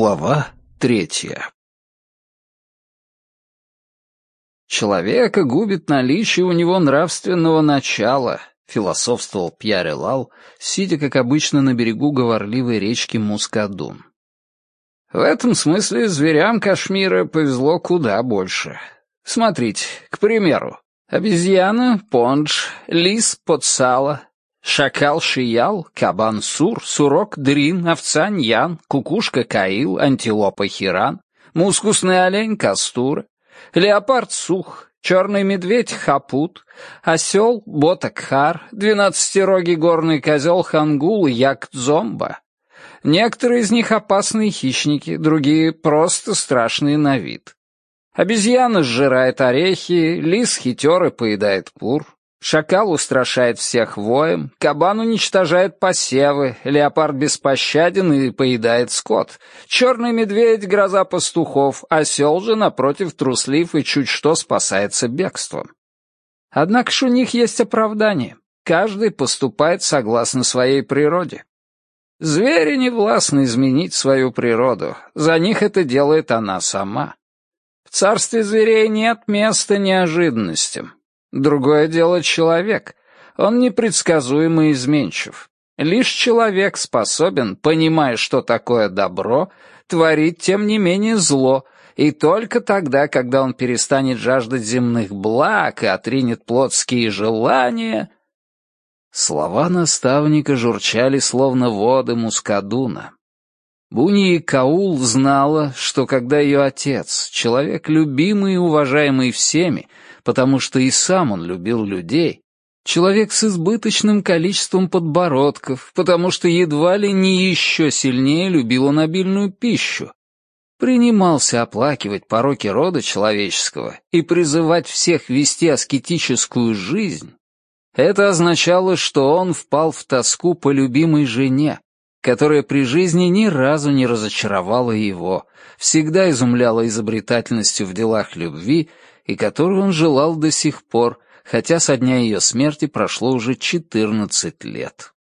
Глава третья «Человека губит наличие у него нравственного начала», — философствовал Пьяре Лал, сидя, как обычно, на берегу говорливой речки Мускадун. «В этом смысле зверям Кашмира повезло куда больше. Смотрите, к примеру, обезьяна — понж, лис — под сало, Шакал Шиял, кабан Сур, сурок Дрин, овца Ньян, кукушка Каил, антилопа Хиран, мускусный олень Кастура, леопард Сух, черный медведь Хапут, осел Ботакхар, двенадцатирогий горный козел Хангул и Як-Дзомба. Некоторые из них опасные хищники, другие просто страшные на вид. Обезьяна сжирает орехи, лис хитер и поедает кур, Шакал устрашает всех воем, кабан уничтожает посевы, леопард беспощаден и поедает скот, черный медведь — гроза пастухов, осел же, напротив, труслив и чуть что спасается бегством. Однако ж у них есть оправдание. Каждый поступает согласно своей природе. Звери не властны изменить свою природу, за них это делает она сама. В царстве зверей нет места неожиданностям. Другое дело человек. Он непредсказуемо изменчив. Лишь человек способен, понимая, что такое добро, творить тем не менее зло, и только тогда, когда он перестанет жаждать земных благ и отринет плотские желания... Слова наставника журчали, словно воды Мускадуна. Буни Каул знала, что когда ее отец, человек любимый и уважаемый всеми, потому что и сам он любил людей, человек с избыточным количеством подбородков, потому что едва ли не еще сильнее любил он обильную пищу, принимался оплакивать пороки рода человеческого и призывать всех вести аскетическую жизнь, это означало, что он впал в тоску по любимой жене, которая при жизни ни разу не разочаровала его, всегда изумляла изобретательностью в делах любви и которую он желал до сих пор, хотя со дня ее смерти прошло уже 14 лет.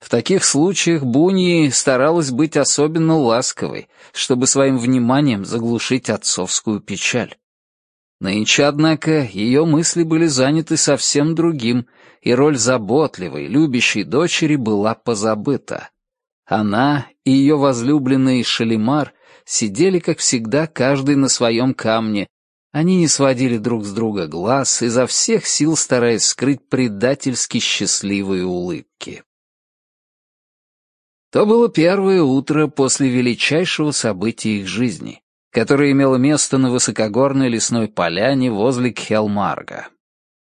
В таких случаях Буньи старалась быть особенно ласковой, чтобы своим вниманием заглушить отцовскую печаль. Нынче, однако, ее мысли были заняты совсем другим, и роль заботливой, любящей дочери была позабыта. Она и ее возлюбленный Шалимар сидели, как всегда, каждый на своем камне, они не сводили друг с друга глаз, изо всех сил стараясь скрыть предательски счастливые улыбки. То было первое утро после величайшего события их жизни, которое имело место на высокогорной лесной поляне возле Кхелмарга.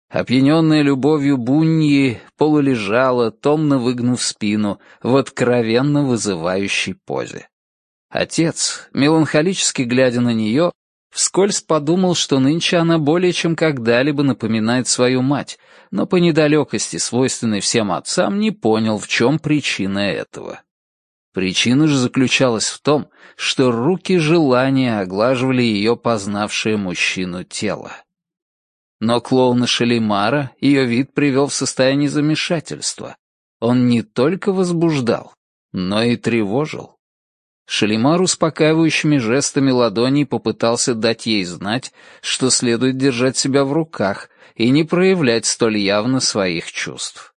Опьяненная любовью Буньи полулежала, томно выгнув спину, в откровенно вызывающей позе. Отец, меланхолически глядя на нее, Вскользь подумал, что нынче она более чем когда-либо напоминает свою мать, но по недалекости, свойственной всем отцам, не понял, в чем причина этого. Причина же заключалась в том, что руки желания оглаживали ее познавшее мужчину тело. Но клоуна Шалимара ее вид привел в состояние замешательства. Он не только возбуждал, но и тревожил. Шалимар успокаивающими жестами ладоней попытался дать ей знать, что следует держать себя в руках и не проявлять столь явно своих чувств.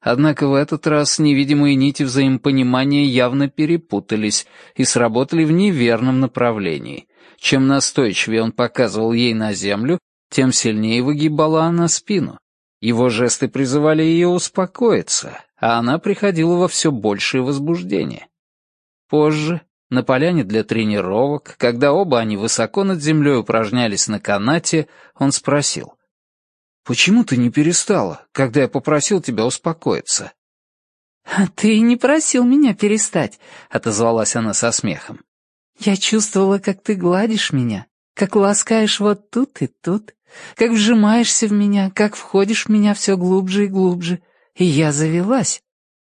Однако в этот раз невидимые нити взаимопонимания явно перепутались и сработали в неверном направлении. Чем настойчивее он показывал ей на землю, тем сильнее выгибала она спину. Его жесты призывали ее успокоиться, а она приходила во все большее возбуждение. Позже, на поляне для тренировок, когда оба они высоко над землей упражнялись на канате, он спросил. «Почему ты не перестала, когда я попросил тебя успокоиться?» «Ты не просил меня перестать», — отозвалась она со смехом. «Я чувствовала, как ты гладишь меня, как ласкаешь вот тут и тут, как вжимаешься в меня, как входишь в меня все глубже и глубже, и я завелась.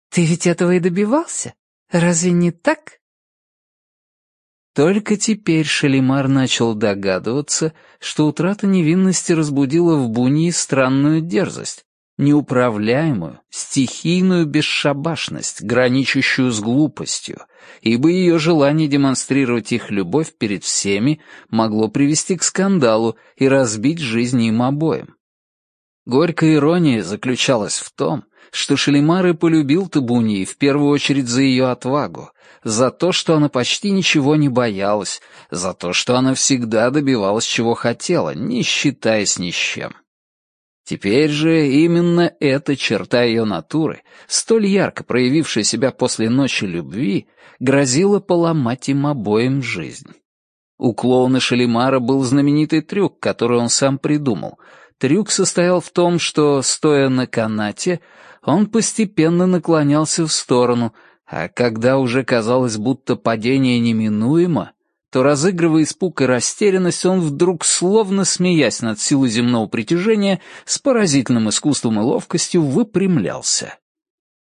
Ты ведь этого и добивался?» Разве не так? Только теперь Шалимар начал догадываться, что утрата невинности разбудила в Буньи странную дерзость. неуправляемую, стихийную бесшабашность, граничащую с глупостью, ибо ее желание демонстрировать их любовь перед всеми могло привести к скандалу и разбить жизни им обоим. Горькая ирония заключалась в том, что Шалимар и полюбил Табуни в первую очередь за ее отвагу, за то, что она почти ничего не боялась, за то, что она всегда добивалась чего хотела, не считаясь ни с чем. Теперь же именно эта черта ее натуры, столь ярко проявившая себя после ночи любви, грозила поломать им обоим жизнь. У клоуна Шалимара был знаменитый трюк, который он сам придумал. Трюк состоял в том, что, стоя на канате, он постепенно наклонялся в сторону, а когда уже казалось, будто падение неминуемо, то, разыгрывая испуг и растерянность, он вдруг, словно смеясь над силой земного притяжения, с поразительным искусством и ловкостью выпрямлялся.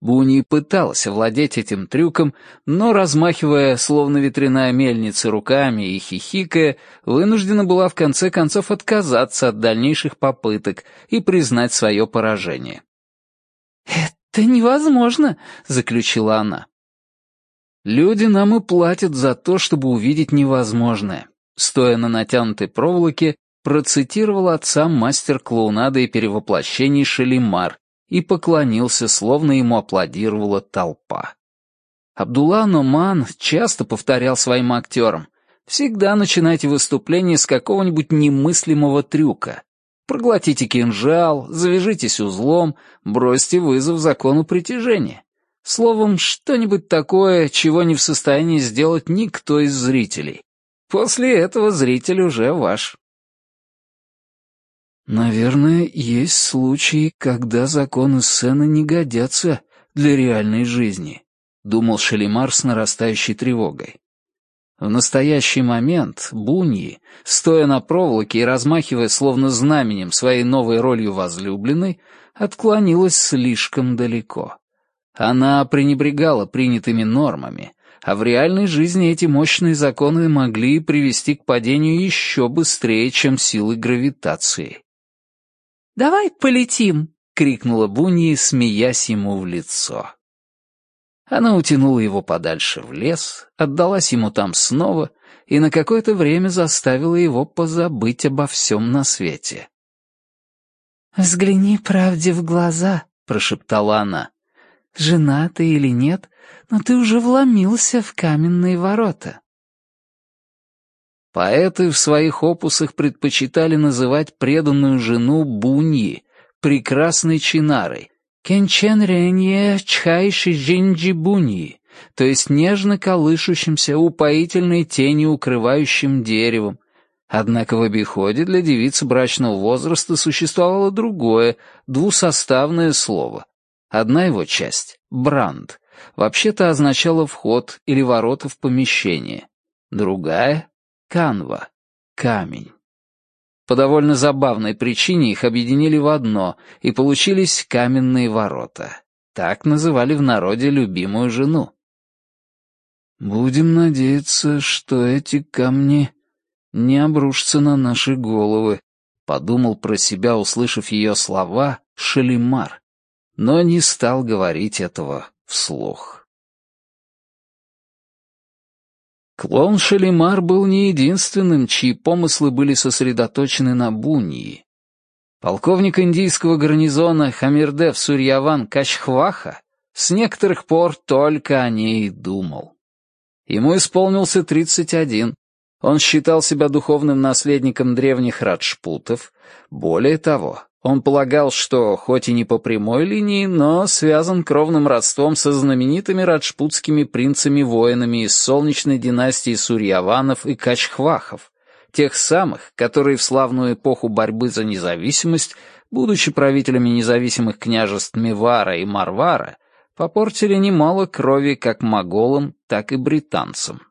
Буни пыталась овладеть этим трюком, но, размахивая, словно ветряная мельница, руками и хихикая, вынуждена была в конце концов отказаться от дальнейших попыток и признать свое поражение. «Это невозможно», — заключила она. «Люди нам и платят за то, чтобы увидеть невозможное», — стоя на натянутой проволоке, процитировал отца мастер клоунады и перевоплощений Шалимар и поклонился, словно ему аплодировала толпа. Абдулла Номан часто повторял своим актерам, «Всегда начинайте выступление с какого-нибудь немыслимого трюка. Проглотите кинжал, завяжитесь узлом, бросьте вызов закону притяжения. Словом, что-нибудь такое, чего не в состоянии сделать никто из зрителей. После этого зритель уже ваш. Наверное, есть случаи, когда законы сцены не годятся для реальной жизни, думал Шалимар с нарастающей тревогой. В настоящий момент Буньи, стоя на проволоке и размахивая словно знаменем своей новой ролью возлюбленной, отклонилась слишком далеко. Она пренебрегала принятыми нормами, а в реальной жизни эти мощные законы могли привести к падению еще быстрее, чем силы гравитации. «Давай полетим!» — крикнула Буньи, смеясь ему в лицо. Она утянула его подальше в лес, отдалась ему там снова и на какое-то время заставила его позабыть обо всем на свете. «Взгляни правде в глаза», — прошептала она. «Жена ты или нет, но ты уже вломился в каменные ворота». Поэты в своих опусах предпочитали называть преданную жену Буньи, прекрасной чинарой, Кенчен ренье чхайши жинджи буньи, то есть нежно колышущимся, упоительной тенью укрывающим деревом. Однако в обиходе для девиц брачного возраста существовало другое, двусоставное слово. Одна его часть — бранд, вообще-то означала вход или ворота в помещение. Другая — канва, камень. По довольно забавной причине их объединили в одно, и получились каменные ворота. Так называли в народе любимую жену. «Будем надеяться, что эти камни не обрушатся на наши головы», — подумал про себя, услышав ее слова, Шалимар, но не стал говорить этого вслух. Клоун Шалимар был не единственным, чьи помыслы были сосредоточены на Буньи. Полковник индийского гарнизона Хамирдев Сурьяван Качхваха с некоторых пор только о ней думал. Ему исполнился 31. Он считал себя духовным наследником древних раджпутов. Более того, он полагал, что, хоть и не по прямой линии, но связан кровным родством со знаменитыми раджпутскими принцами-воинами из солнечной династии Сурьяванов и Качхвахов, тех самых, которые в славную эпоху борьбы за независимость, будучи правителями независимых княжеств Мивара и Марвара, попортили немало крови как моголам, так и британцам.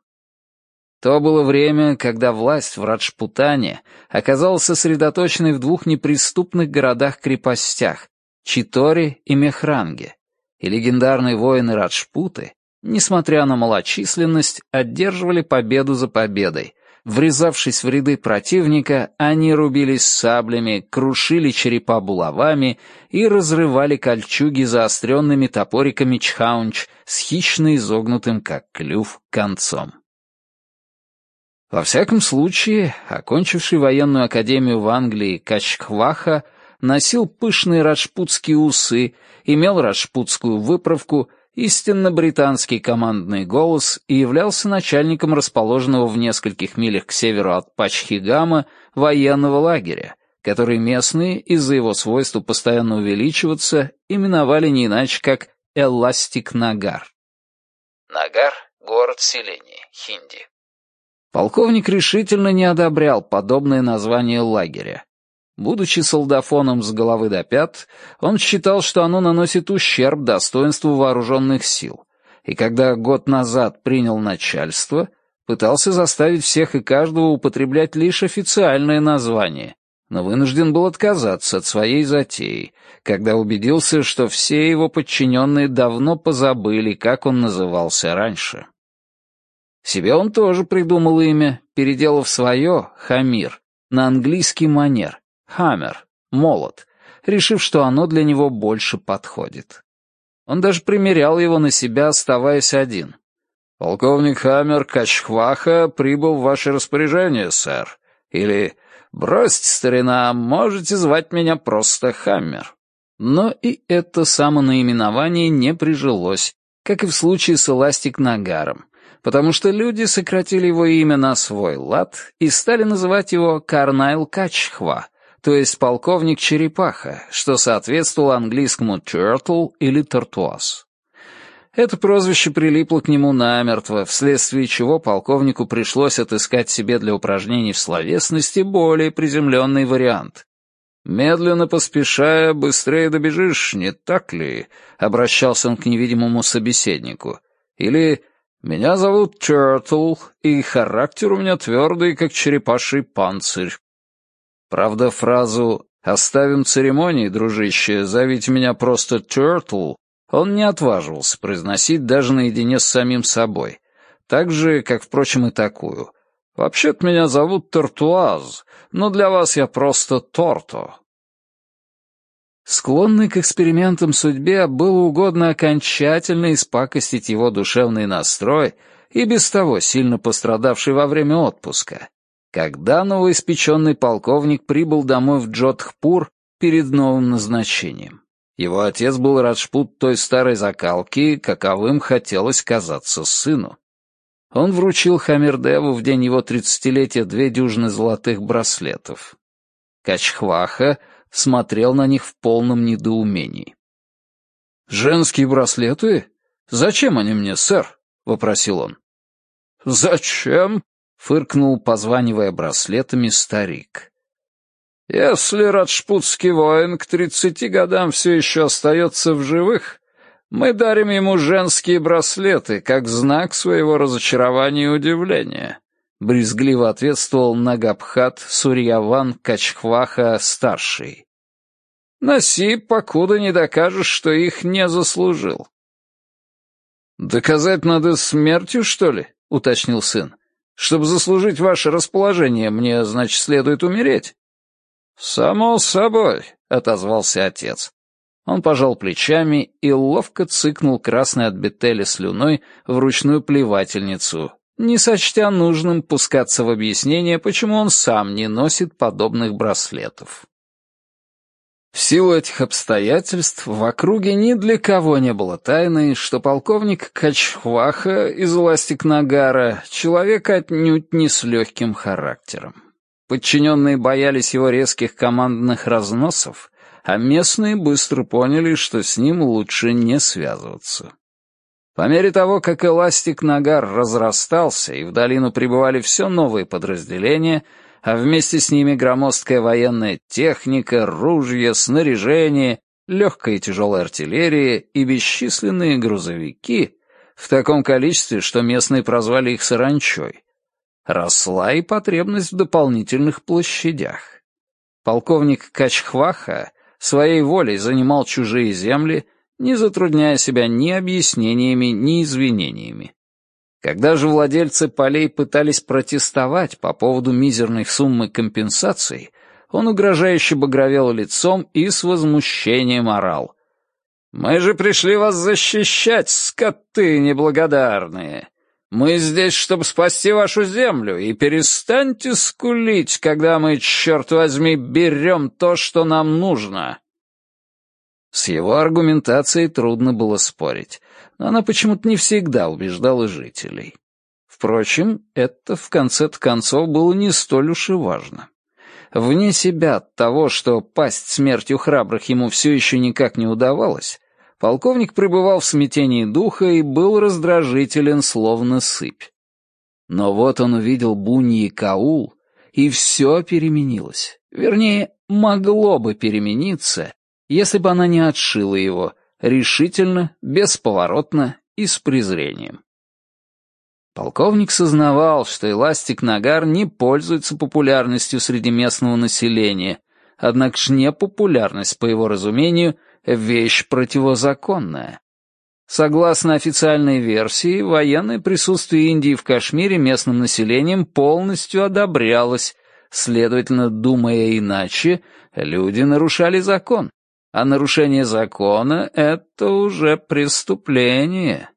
То было время, когда власть в Раджпутане оказалась сосредоточенной в двух неприступных городах-крепостях — Читоре и Мехранге, и легендарные воины Раджпуты, несмотря на малочисленность, одерживали победу за победой, Врезавшись в ряды противника, они рубились саблями, крушили черепа булавами и разрывали кольчуги заостренными топориками чхаунч с хищно изогнутым, как клюв, концом. Во всяком случае, окончивший военную академию в Англии Качхваха носил пышные раджпутские усы, имел раджпутскую выправку — истинно британский командный голос и являлся начальником расположенного в нескольких милях к северу от Пачхигама военного лагеря, который местные, из-за его свойства постоянно увеличиваться, именовали не иначе как Эластик-Нагар. Нагар — город-селение, хинди. Полковник решительно не одобрял подобное название лагеря, Будучи солдафоном с головы до пят, он считал, что оно наносит ущерб достоинству вооруженных сил, и когда год назад принял начальство, пытался заставить всех и каждого употреблять лишь официальное название, но вынужден был отказаться от своей затеи, когда убедился, что все его подчиненные давно позабыли, как он назывался раньше. Себе он тоже придумал имя, переделав свое, Хамир, на английский манер, Хаммер, молот, решив, что оно для него больше подходит. Он даже примерял его на себя, оставаясь один. «Полковник Хаммер Качхваха прибыл в ваше распоряжение, сэр». Или «Бросьте, старина, можете звать меня просто Хаммер». Но и это самонаименование не прижилось, как и в случае с Эластик Нагаром, потому что люди сократили его имя на свой лад и стали называть его Карнайл Качхва, то есть полковник Черепаха, что соответствовало английскому turtle или tortoise. Это прозвище прилипло к нему намертво, вследствие чего полковнику пришлось отыскать себе для упражнений в словесности более приземленный вариант. «Медленно поспешая, быстрее добежишь, не так ли?» — обращался он к невидимому собеседнику. Или «Меня зовут Тёртл, и характер у меня твердый, как черепаший панцирь. Правда, фразу «оставим церемонии, дружище, зовите меня просто Тёртл» он не отваживался произносить даже наедине с самим собой, так же, как, впрочем, и такую. «Вообще-то меня зовут Тортуаз, но для вас я просто Торто». Склонный к экспериментам судьбе было угодно окончательно испакостить его душевный настрой и без того сильно пострадавший во время отпуска, когда новоиспеченный полковник прибыл домой в Джодхпур перед новым назначением. Его отец был Раджпут той старой закалки, каковым хотелось казаться сыну. Он вручил Хамирдеву в день его тридцатилетия две дюжины золотых браслетов. Качхваха смотрел на них в полном недоумении. «Женские браслеты? Зачем они мне, сэр?» — вопросил он. «Зачем?» фыркнул, позванивая браслетами, старик. «Если раджпутский воин к тридцати годам все еще остается в живых, мы дарим ему женские браслеты, как знак своего разочарования и удивления», — брезгливо ответствовал Нагабхат Сурьяван Качхваха-старший. «Носи, покуда не докажешь, что их не заслужил». «Доказать надо смертью, что ли?» — уточнил сын. Чтобы заслужить ваше расположение, мне, значит, следует умереть?» «Само собой», — отозвался отец. Он пожал плечами и ловко цыкнул красной от бетели слюной в ручную плевательницу, не сочтя нужным пускаться в объяснение, почему он сам не носит подобных браслетов. В силу этих обстоятельств в округе ни для кого не было тайны, что полковник Качхваха из Ластик-Нагара — человек отнюдь не с легким характером. Подчиненные боялись его резких командных разносов, а местные быстро поняли, что с ним лучше не связываться. По мере того, как Эластик-Нагар разрастался и в долину прибывали все новые подразделения — а вместе с ними громоздкая военная техника, ружья, снаряжение, легкая и тяжелая артиллерия и бесчисленные грузовики в таком количестве, что местные прозвали их саранчой. Росла и потребность в дополнительных площадях. Полковник Качхваха своей волей занимал чужие земли, не затрудняя себя ни объяснениями, ни извинениями. Когда же владельцы полей пытались протестовать по поводу мизерной суммы компенсаций, он угрожающе багровел лицом и с возмущением орал. «Мы же пришли вас защищать, скоты неблагодарные! Мы здесь, чтобы спасти вашу землю, и перестаньте скулить, когда мы, черт возьми, берем то, что нам нужно!» С его аргументацией трудно было спорить но она почему-то не всегда убеждала жителей. Впрочем, это в конце-то концов было не столь уж и важно. Вне себя от того, что пасть смертью храбрых ему все еще никак не удавалось, полковник пребывал в смятении духа и был раздражителен, словно сыпь. Но вот он увидел Буни и Каул, и все переменилось. Вернее, могло бы перемениться, если бы она не отшила его, решительно, бесповоротно и с презрением. Полковник сознавал, что эластик Нагар не пользуется популярностью среди местного населения, однако ж непопулярность, по его разумению, вещь противозаконная. Согласно официальной версии, военное присутствие Индии в Кашмире местным населением полностью одобрялось, следовательно, думая иначе, люди нарушали закон а нарушение закона — это уже преступление.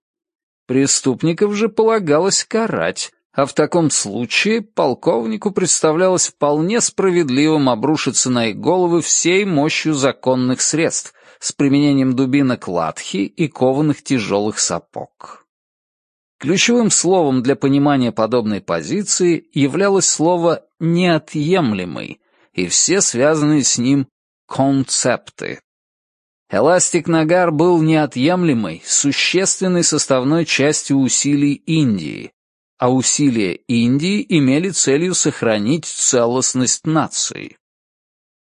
Преступников же полагалось карать, а в таком случае полковнику представлялось вполне справедливым обрушиться на их головы всей мощью законных средств с применением дубинок латхи и кованых тяжелых сапог. Ключевым словом для понимания подобной позиции являлось слово «неотъемлемый» и все связанные с ним концепты. Эластик Нагар был неотъемлемой, существенной составной частью усилий Индии, а усилия Индии имели целью сохранить целостность нации.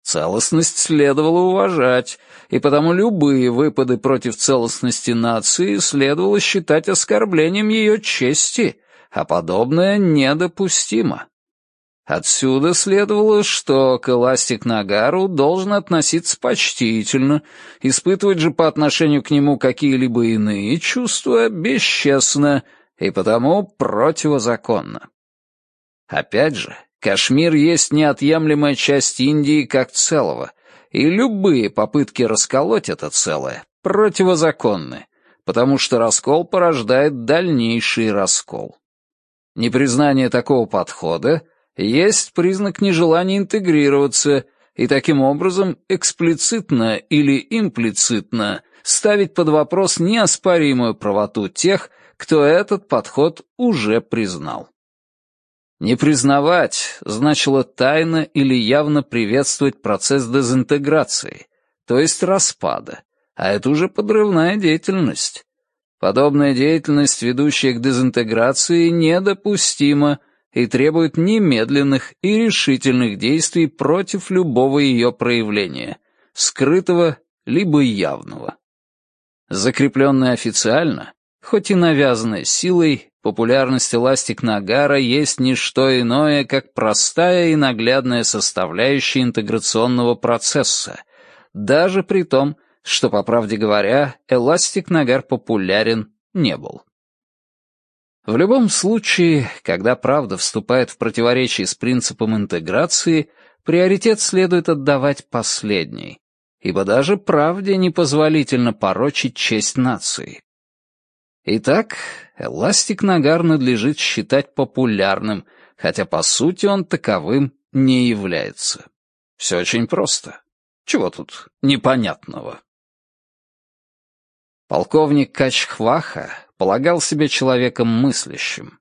Целостность следовало уважать, и потому любые выпады против целостности нации следовало считать оскорблением ее чести, а подобное недопустимо. Отсюда следовало, что к Эластик Нагару должен относиться почтительно, испытывать же по отношению к нему какие-либо иные чувства бесчестно и потому противозаконно. Опять же, Кашмир есть неотъемлемая часть Индии как целого, и любые попытки расколоть это целое противозаконны, потому что раскол порождает дальнейший раскол. Непризнание такого подхода — есть признак нежелания интегрироваться и таким образом эксплицитно или имплицитно ставить под вопрос неоспоримую правоту тех, кто этот подход уже признал. Не признавать значило тайно или явно приветствовать процесс дезинтеграции, то есть распада, а это уже подрывная деятельность. Подобная деятельность, ведущая к дезинтеграции, недопустима и требует немедленных и решительных действий против любого ее проявления, скрытого либо явного. Закрепленная официально, хоть и навязанная силой, популярность эластик Нагара есть не что иное, как простая и наглядная составляющая интеграционного процесса, даже при том, что, по правде говоря, эластик Нагар популярен не был. В любом случае, когда правда вступает в противоречие с принципом интеграции, приоритет следует отдавать последней, ибо даже правде непозволительно порочить честь нации. Итак, эластик Нагар надлежит считать популярным, хотя по сути он таковым не является. Все очень просто. Чего тут непонятного? Полковник Качхваха полагал себя человеком мыслящим.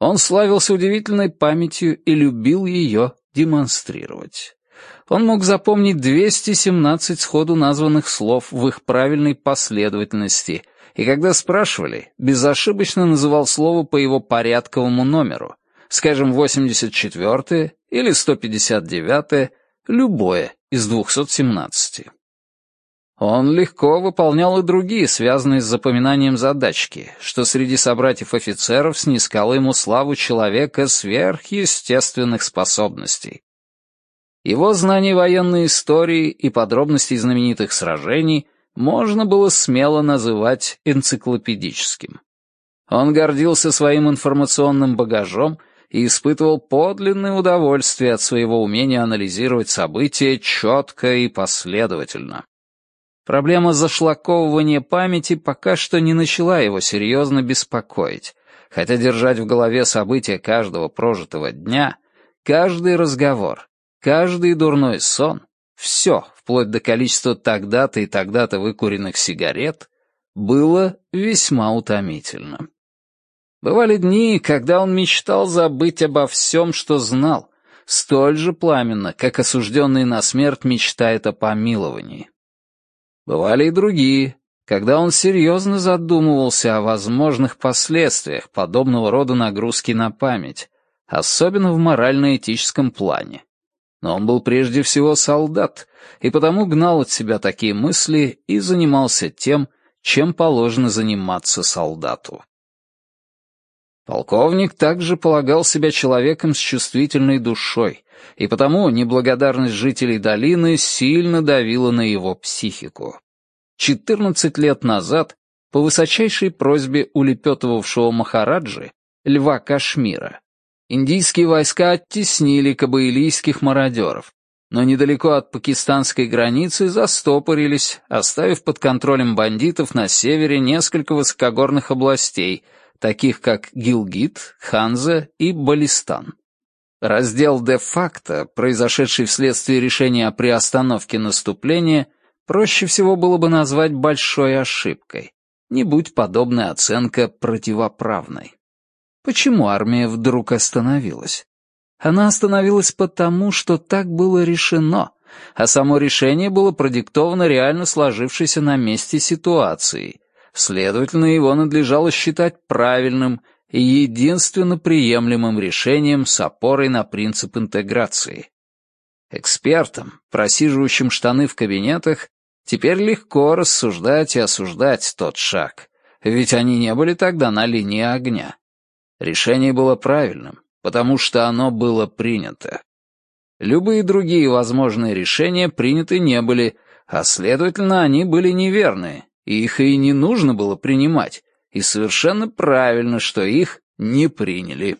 Он славился удивительной памятью и любил ее демонстрировать. Он мог запомнить 217 сходу названных слов в их правильной последовательности, и когда спрашивали, безошибочно называл слово по его порядковому номеру, скажем, 84 или 159, любое из 217. Он легко выполнял и другие, связанные с запоминанием задачки, что среди собратьев-офицеров снискало ему славу человека сверхъестественных способностей. Его знание военной истории и подробностей знаменитых сражений можно было смело называть энциклопедическим. Он гордился своим информационным багажом и испытывал подлинное удовольствие от своего умения анализировать события четко и последовательно. Проблема зашлаковывания памяти пока что не начала его серьезно беспокоить, хотя держать в голове события каждого прожитого дня, каждый разговор, каждый дурной сон, все, вплоть до количества тогда-то и тогда-то выкуренных сигарет, было весьма утомительно. Бывали дни, когда он мечтал забыть обо всем, что знал, столь же пламенно, как осужденный на смерть мечтает о помиловании. Бывали и другие, когда он серьезно задумывался о возможных последствиях подобного рода нагрузки на память, особенно в морально-этическом плане. Но он был прежде всего солдат, и потому гнал от себя такие мысли и занимался тем, чем положено заниматься солдату. Полковник также полагал себя человеком с чувствительной душой, и потому неблагодарность жителей долины сильно давила на его психику. Четырнадцать лет назад, по высочайшей просьбе улепетывавшего Махараджи, льва Кашмира, индийские войска оттеснили кабаилийских мародеров, но недалеко от пакистанской границы застопорились, оставив под контролем бандитов на севере несколько высокогорных областей, таких как Гилгит, Ханза и Балистан. Раздел де-факто, произошедший вследствие решения о приостановке наступления, проще всего было бы назвать большой ошибкой, не будь подобная оценка противоправной. Почему армия вдруг остановилась? Она остановилась потому, что так было решено, а само решение было продиктовано реально сложившейся на месте ситуацией. Следовательно, его надлежало считать правильным и единственно приемлемым решением с опорой на принцип интеграции. Экспертам, просиживающим штаны в кабинетах, теперь легко рассуждать и осуждать тот шаг, ведь они не были тогда на линии огня. Решение было правильным, потому что оно было принято. Любые другие возможные решения приняты не были, а, следовательно, они были неверные, их и не нужно было принимать, и совершенно правильно, что их не приняли.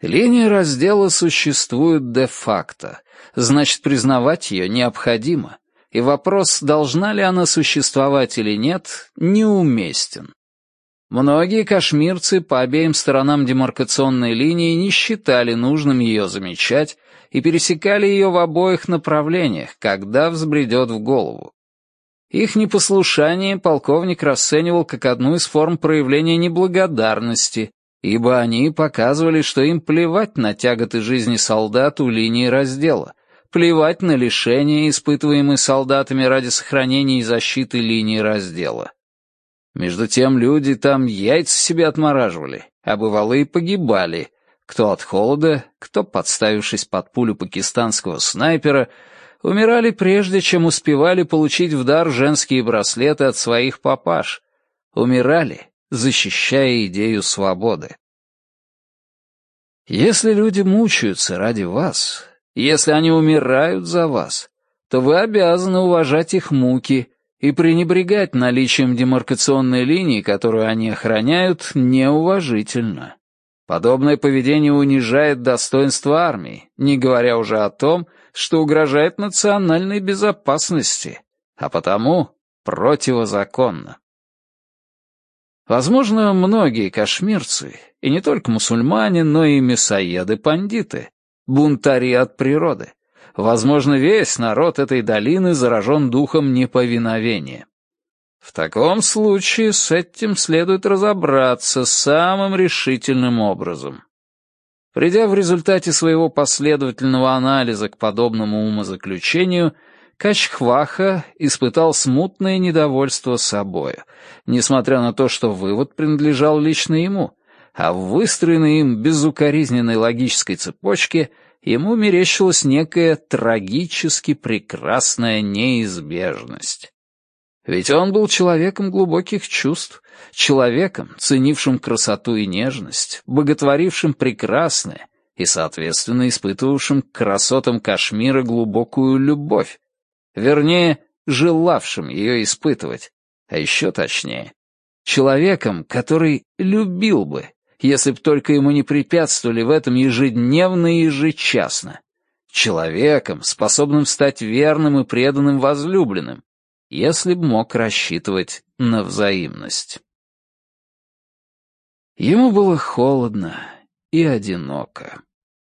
Линия раздела существует де-факто, значит, признавать ее необходимо, и вопрос, должна ли она существовать или нет, неуместен. Многие кашмирцы по обеим сторонам демаркационной линии не считали нужным ее замечать и пересекали ее в обоих направлениях, когда взбредет в голову. Их непослушание полковник расценивал как одну из форм проявления неблагодарности, ибо они показывали, что им плевать на тяготы жизни солдат у линии раздела, плевать на лишения, испытываемые солдатами ради сохранения и защиты линии раздела. Между тем люди там яйца себе отмораживали, а бывало и погибали, кто от холода, кто, подставившись под пулю пакистанского снайпера, умирали прежде, чем успевали получить в дар женские браслеты от своих папаш. Умирали, защищая идею свободы. Если люди мучаются ради вас, если они умирают за вас, то вы обязаны уважать их муки и пренебрегать наличием демаркационной линии, которую они охраняют, неуважительно. Подобное поведение унижает достоинство армии, не говоря уже о том, что угрожает национальной безопасности, а потому противозаконно. Возможно, многие кашмирцы, и не только мусульмане, но и мясоеды-пандиты, бунтари от природы, Возможно, весь народ этой долины заражен духом неповиновения. В таком случае с этим следует разобраться самым решительным образом. Придя в результате своего последовательного анализа к подобному умозаключению, Качхваха испытал смутное недовольство собою, несмотря на то, что вывод принадлежал лично ему, а в выстроенной им безукоризненной логической цепочке — ему мерещилась некая трагически прекрасная неизбежность. Ведь он был человеком глубоких чувств, человеком, ценившим красоту и нежность, боготворившим прекрасное и, соответственно, испытывавшим к красотам Кашмира глубокую любовь, вернее, желавшим ее испытывать, а еще точнее, человеком, который любил бы, если б только ему не препятствовали в этом ежедневно и ежечасно. Человеком, способным стать верным и преданным возлюбленным, если б мог рассчитывать на взаимность. Ему было холодно и одиноко.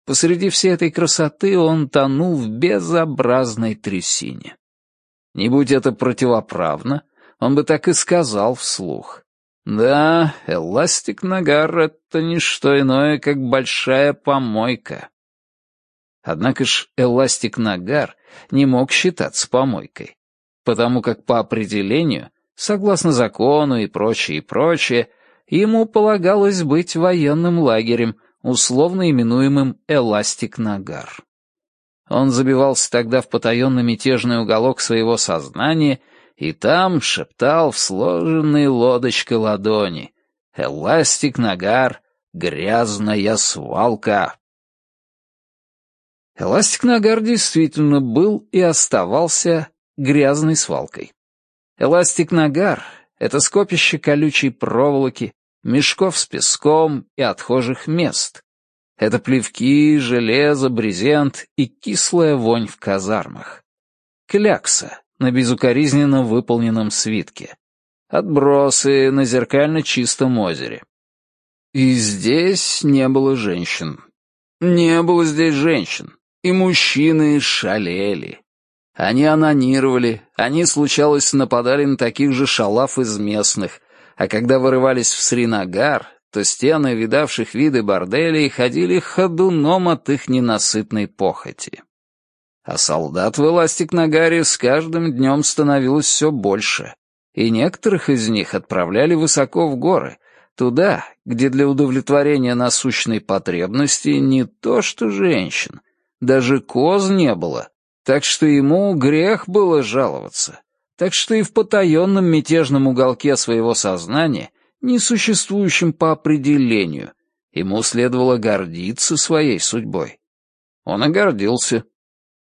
Посреди всей этой красоты он тонул в безобразной трясине. Не будь это противоправно, он бы так и сказал вслух. Да, эластик Нагар — это не что иное, как большая помойка. Однако ж эластик Нагар не мог считаться помойкой, потому как по определению, согласно закону и прочее, и прочее, ему полагалось быть военным лагерем, условно именуемым эластик Нагар. Он забивался тогда в потаенный мятежный уголок своего сознания — и там шептал в сложенной лодочкой ладони «Эластик Нагар, грязная свалка». Эластик Нагар действительно был и оставался грязной свалкой. Эластик Нагар — это скопище колючей проволоки, мешков с песком и отхожих мест. Это плевки, железо, брезент и кислая вонь в казармах. Клякса, на безукоризненно выполненном свитке. Отбросы на зеркально чистом озере. И здесь не было женщин. Не было здесь женщин. И мужчины шалели. Они анонировали, они, случалось, нападали на таких же шалав из местных, а когда вырывались в Сринагар, то стены видавших виды борделей ходили ходуном от их ненасытной похоти. А солдат в Эластик-Нагаре с каждым днем становилось все больше, и некоторых из них отправляли высоко в горы, туда, где для удовлетворения насущной потребности не то что женщин, даже коз не было, так что ему грех было жаловаться. Так что и в потаенном мятежном уголке своего сознания, несуществующем по определению, ему следовало гордиться своей судьбой. Он и гордился.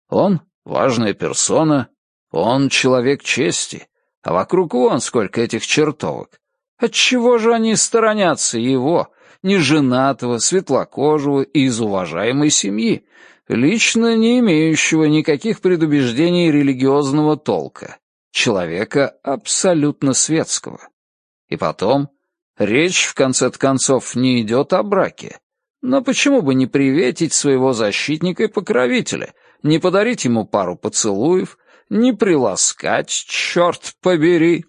Он — важная персона, он — человек чести, а вокруг вон сколько этих чертовок. Отчего же они сторонятся его, неженатого, светлокожего и из уважаемой семьи, лично не имеющего никаких предубеждений религиозного толка, человека абсолютно светского? И потом, речь, в конце концов, не идет о браке. Но почему бы не приветить своего защитника и покровителя, не подарить ему пару поцелуев, не приласкать, черт побери.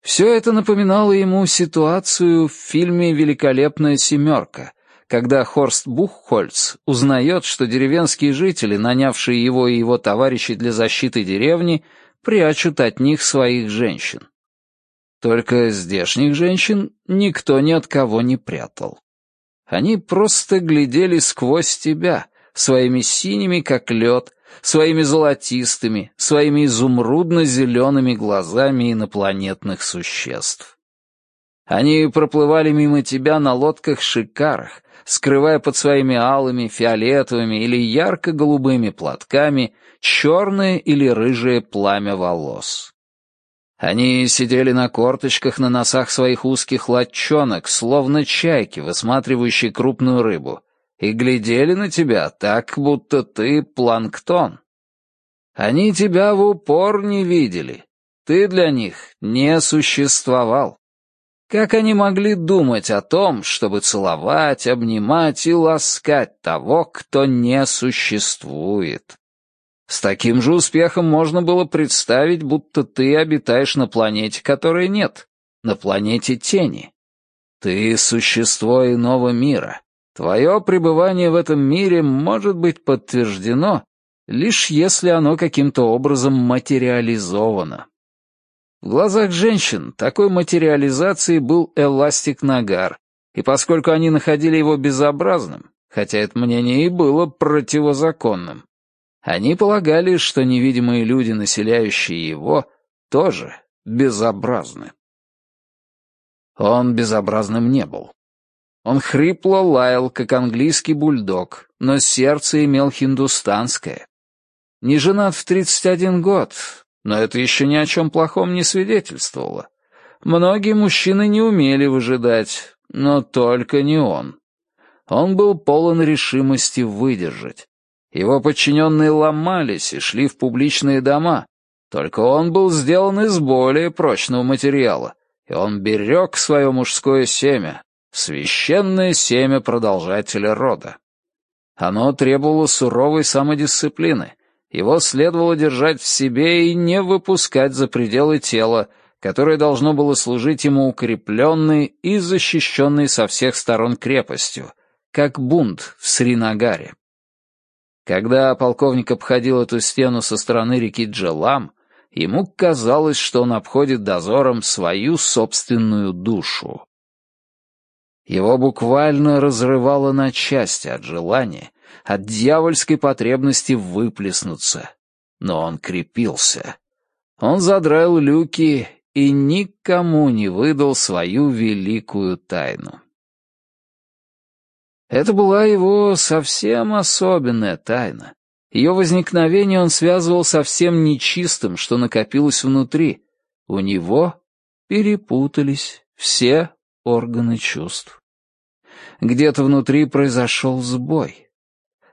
Все это напоминало ему ситуацию в фильме «Великолепная семерка», когда Хорст Буххольц узнает, что деревенские жители, нанявшие его и его товарищей для защиты деревни, прячут от них своих женщин. Только здешних женщин никто ни от кого не прятал. Они просто глядели сквозь тебя, своими синими, как лед, своими золотистыми, своими изумрудно-зелеными глазами инопланетных существ. Они проплывали мимо тебя на лодках-шикарах, скрывая под своими алыми, фиолетовыми или ярко-голубыми платками черное или рыжее пламя волос. Они сидели на корточках на носах своих узких лодчонок, словно чайки, высматривающие крупную рыбу, и глядели на тебя так, будто ты планктон. Они тебя в упор не видели. Ты для них не существовал. Как они могли думать о том, чтобы целовать, обнимать и ласкать того, кто не существует? С таким же успехом можно было представить, будто ты обитаешь на планете, которой нет, на планете тени. Ты — существо иного мира, Твое пребывание в этом мире может быть подтверждено, лишь если оно каким-то образом материализовано. В глазах женщин такой материализацией был эластик Нагар, и поскольку они находили его безобразным, хотя это мнение и было противозаконным, они полагали, что невидимые люди, населяющие его, тоже безобразны. Он безобразным не был. Он хрипло лаял, как английский бульдог, но сердце имел хиндустанское. Не женат в 31 год, но это еще ни о чем плохом не свидетельствовало. Многие мужчины не умели выжидать, но только не он. Он был полон решимости выдержать. Его подчиненные ломались и шли в публичные дома, только он был сделан из более прочного материала, и он берег свое мужское семя, священное семя продолжателя рода. Оно требовало суровой самодисциплины, его следовало держать в себе и не выпускать за пределы тела, которое должно было служить ему укрепленной и защищенной со всех сторон крепостью, как бунт в Сринагаре. Когда полковник обходил эту стену со стороны реки Джелам, ему казалось, что он обходит дозором свою собственную душу. Его буквально разрывало на части от желания, от дьявольской потребности выплеснуться. Но он крепился. Он задраил люки и никому не выдал свою великую тайну. Это была его совсем особенная тайна. Ее возникновение он связывал со всем нечистым, что накопилось внутри. У него перепутались все органы чувств. Где-то внутри произошел сбой.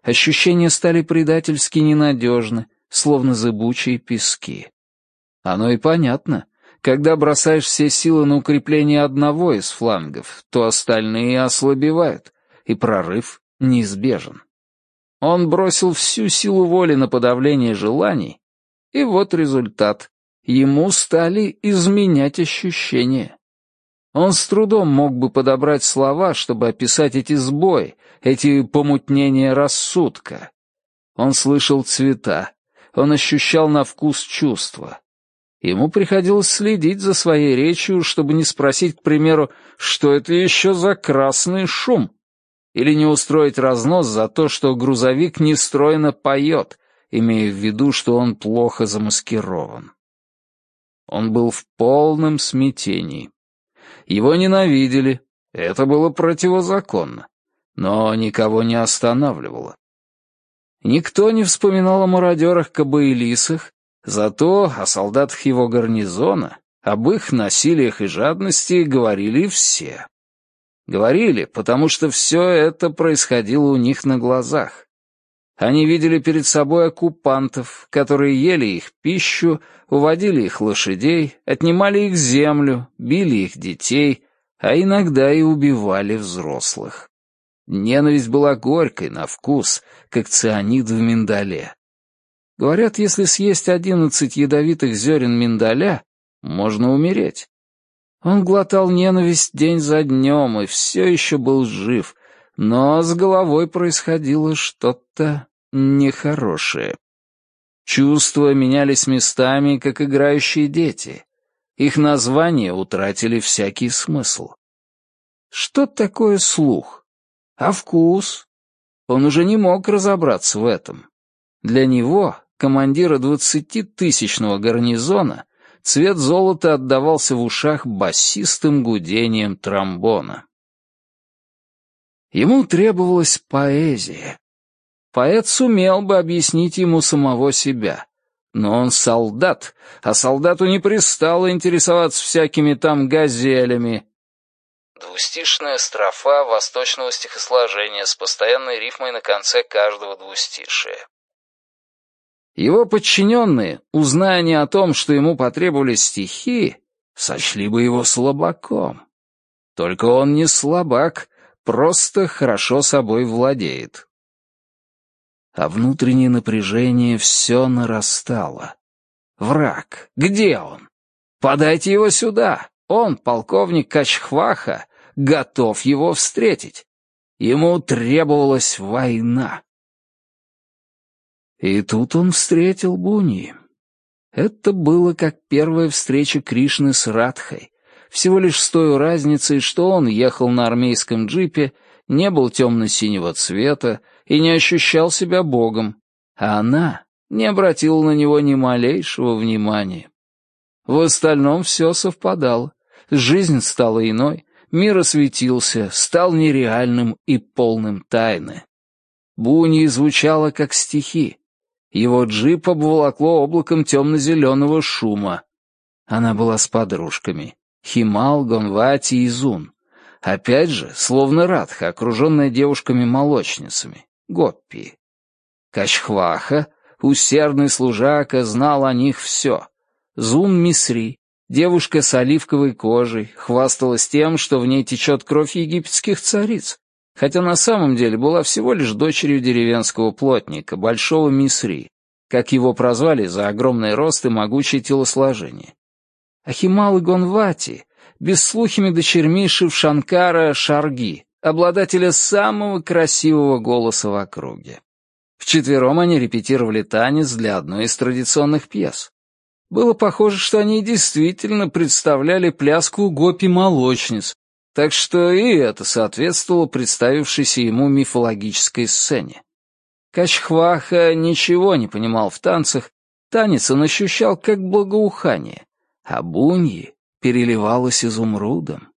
Ощущения стали предательски ненадежны, словно зыбучие пески. Оно и понятно. Когда бросаешь все силы на укрепление одного из флангов, то остальные ослабевают, и прорыв неизбежен. Он бросил всю силу воли на подавление желаний, и вот результат. Ему стали изменять ощущения. Он с трудом мог бы подобрать слова, чтобы описать эти сбои, эти помутнения рассудка. Он слышал цвета, он ощущал на вкус чувства. Ему приходилось следить за своей речью, чтобы не спросить, к примеру, что это еще за красный шум, или не устроить разнос за то, что грузовик нестройно поет, имея в виду, что он плохо замаскирован. Он был в полном смятении. Его ненавидели, это было противозаконно, но никого не останавливало. Никто не вспоминал о мародерах-кабаилисах, Зато о солдатах его гарнизона, об их насилиях и жадности говорили все. Говорили, потому что все это происходило у них на глазах. Они видели перед собой оккупантов, которые ели их пищу, уводили их лошадей, отнимали их землю, били их детей, а иногда и убивали взрослых. Ненависть была горькой на вкус, как цианид в миндале. Говорят, если съесть одиннадцать ядовитых зерен миндаля, можно умереть. Он глотал ненависть день за днем и все еще был жив, но с головой происходило что-то нехорошее. Чувства менялись местами, как играющие дети. Их названия утратили всякий смысл. Что такое слух? А вкус? Он уже не мог разобраться в этом. Для него командира двадцатитысячного гарнизона, цвет золота отдавался в ушах басистым гудением тромбона. Ему требовалась поэзия. Поэт сумел бы объяснить ему самого себя. Но он солдат, а солдату не пристало интересоваться всякими там газелями. Двустишная строфа восточного стихосложения с постоянной рифмой на конце каждого двустишия. Его подчиненные, узная о том, что ему потребовались стихи, сочли бы его слабаком. Только он не слабак, просто хорошо собой владеет. А внутреннее напряжение все нарастало. Враг, где он? Подайте его сюда. Он, полковник Качхваха, готов его встретить. Ему требовалась война. И тут он встретил Буни. Это было как первая встреча Кришны с Радхой, всего лишь с той разницей, что он ехал на армейском джипе, не был темно-синего цвета и не ощущал себя богом, а она не обратила на него ни малейшего внимания. В остальном все совпадало. Жизнь стала иной, мир осветился, стал нереальным и полным тайны. Буни звучало как стихи, его джип обволокло облаком темно-зеленого шума. Она была с подружками. Химал, Гонвати и Зун. Опять же, словно Радха, окруженная девушками-молочницами, Гоппи. Качхваха, усердный служака, знал о них все. Зун Мисри, девушка с оливковой кожей, хвасталась тем, что в ней течет кровь египетских цариц, хотя на самом деле была всего лишь дочерью деревенского плотника, большого Мисри, как его прозвали за огромный рост и могучее телосложение. Ахимал и Гонвати, бесслухими дочерьми Шившанкара Шарги, обладателя самого красивого голоса в округе. Вчетвером они репетировали танец для одной из традиционных пьес. Было похоже, что они действительно представляли пляску гопи-молочниц, так что и это соответствовало представившейся ему мифологической сцене. Качхваха ничего не понимал в танцах, танец он ощущал как благоухание, а Буньи переливалась изумрудом.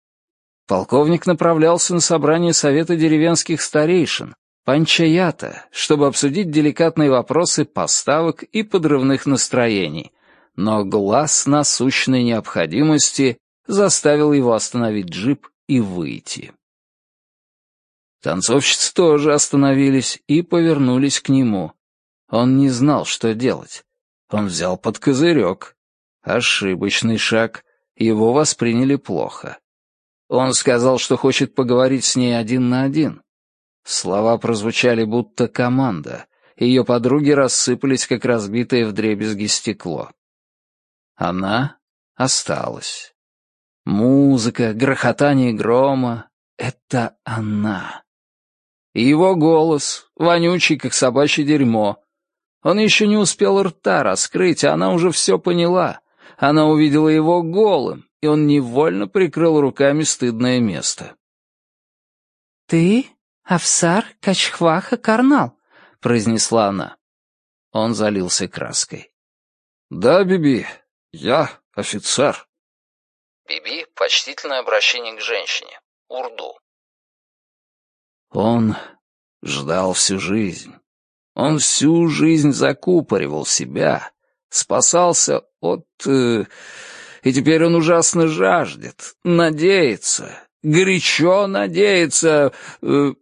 Полковник направлялся на собрание Совета деревенских старейшин, Панчаята, чтобы обсудить деликатные вопросы поставок и подрывных настроений, но глаз насущной необходимости заставил его остановить джип и выйти. Танцовщицы тоже остановились и повернулись к нему. Он не знал, что делать. Он взял под козырек. Ошибочный шаг. Его восприняли плохо. Он сказал, что хочет поговорить с ней один на один. Слова прозвучали будто команда. Ее подруги рассыпались, как разбитое вдребезги стекло. Она осталась. Музыка, грохотание грома — это она. И его голос, вонючий, как собачье дерьмо. Он еще не успел рта раскрыть, а она уже все поняла. Она увидела его голым, и он невольно прикрыл руками стыдное место. «Ты Афсар Качхваха Карнал», — произнесла она. Он залился краской. «Да, Биби, я офицер». Биби — почтительное обращение к женщине. Урду. Он ждал всю жизнь. Он всю жизнь закупоривал себя, спасался от... Э, и теперь он ужасно жаждет, надеется, горячо надеется... Э,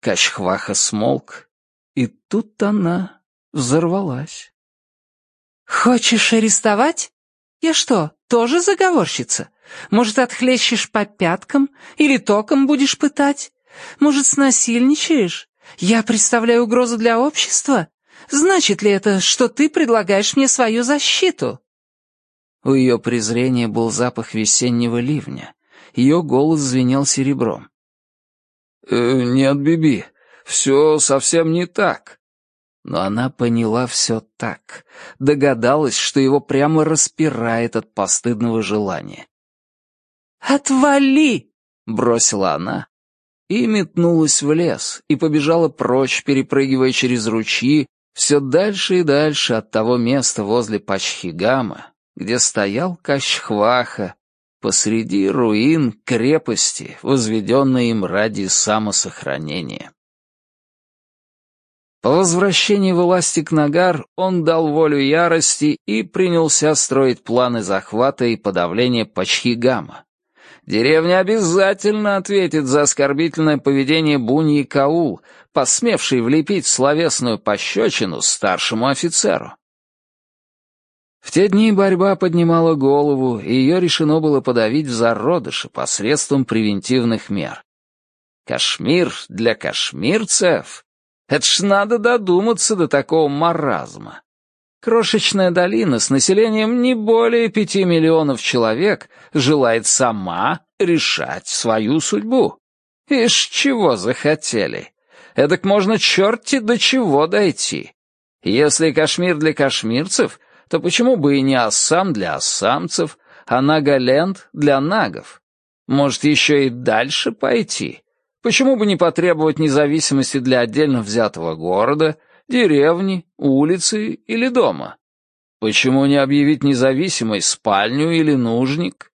Качхваха смолк, и тут она взорвалась. «Хочешь арестовать? Я что, тоже заговорщица? Может, отхлещешь по пяткам или током будешь пытать? Может, снасильничаешь? Я представляю угрозу для общества? Значит ли это, что ты предлагаешь мне свою защиту?» У ее презрения был запах весеннего ливня. Ее голос звенел серебром. «Э, «Нет, Биби, все совсем не так». Но она поняла все так, догадалась, что его прямо распирает от постыдного желания. «Отвали!» — бросила она и метнулась в лес и побежала прочь, перепрыгивая через ручьи, все дальше и дальше от того места возле Пачхигама, где стоял Качхваха посреди руин крепости, возведенной им ради самосохранения. По возвращении власти к Нагар он дал волю ярости и принялся строить планы захвата и подавления Пачхигама. Деревня обязательно ответит за оскорбительное поведение Буньи Каул, посмевший влепить словесную пощечину старшему офицеру. В те дни борьба поднимала голову, и ее решено было подавить в зародыше посредством превентивных мер. Кашмир для кашмирцев? Это ж надо додуматься до такого маразма. Крошечная долина с населением не более пяти миллионов человек желает сама решать свою судьбу. Ишь, чего захотели? Эдак можно черти до чего дойти. Если Кашмир для кашмирцев, то почему бы и не Ассам для ассамцев, а Нагаленд для нагов? Может, еще и дальше пойти? Почему бы не потребовать независимости для отдельно взятого города, деревни, улицы или дома? Почему не объявить независимой спальню или нужник?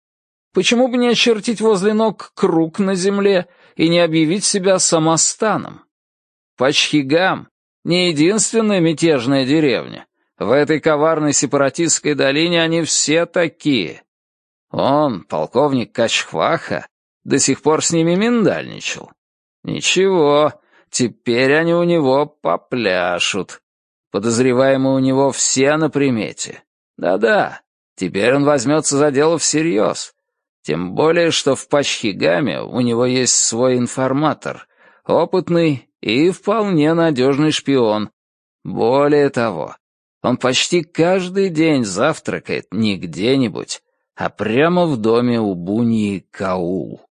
Почему бы не очертить возле ног круг на земле и не объявить себя самостаном? Пачхигам — не единственная мятежная деревня. В этой коварной сепаратистской долине они все такие. Он, полковник Качхваха, до сих пор с ними миндальничал. Ничего, теперь они у него попляшут. Подозреваемые у него все на примете. Да-да, теперь он возьмется за дело всерьез. Тем более, что в Пачхигаме у него есть свой информатор, опытный и вполне надежный шпион. Более того, он почти каждый день завтракает не где-нибудь, а прямо в доме у Буньи Каул.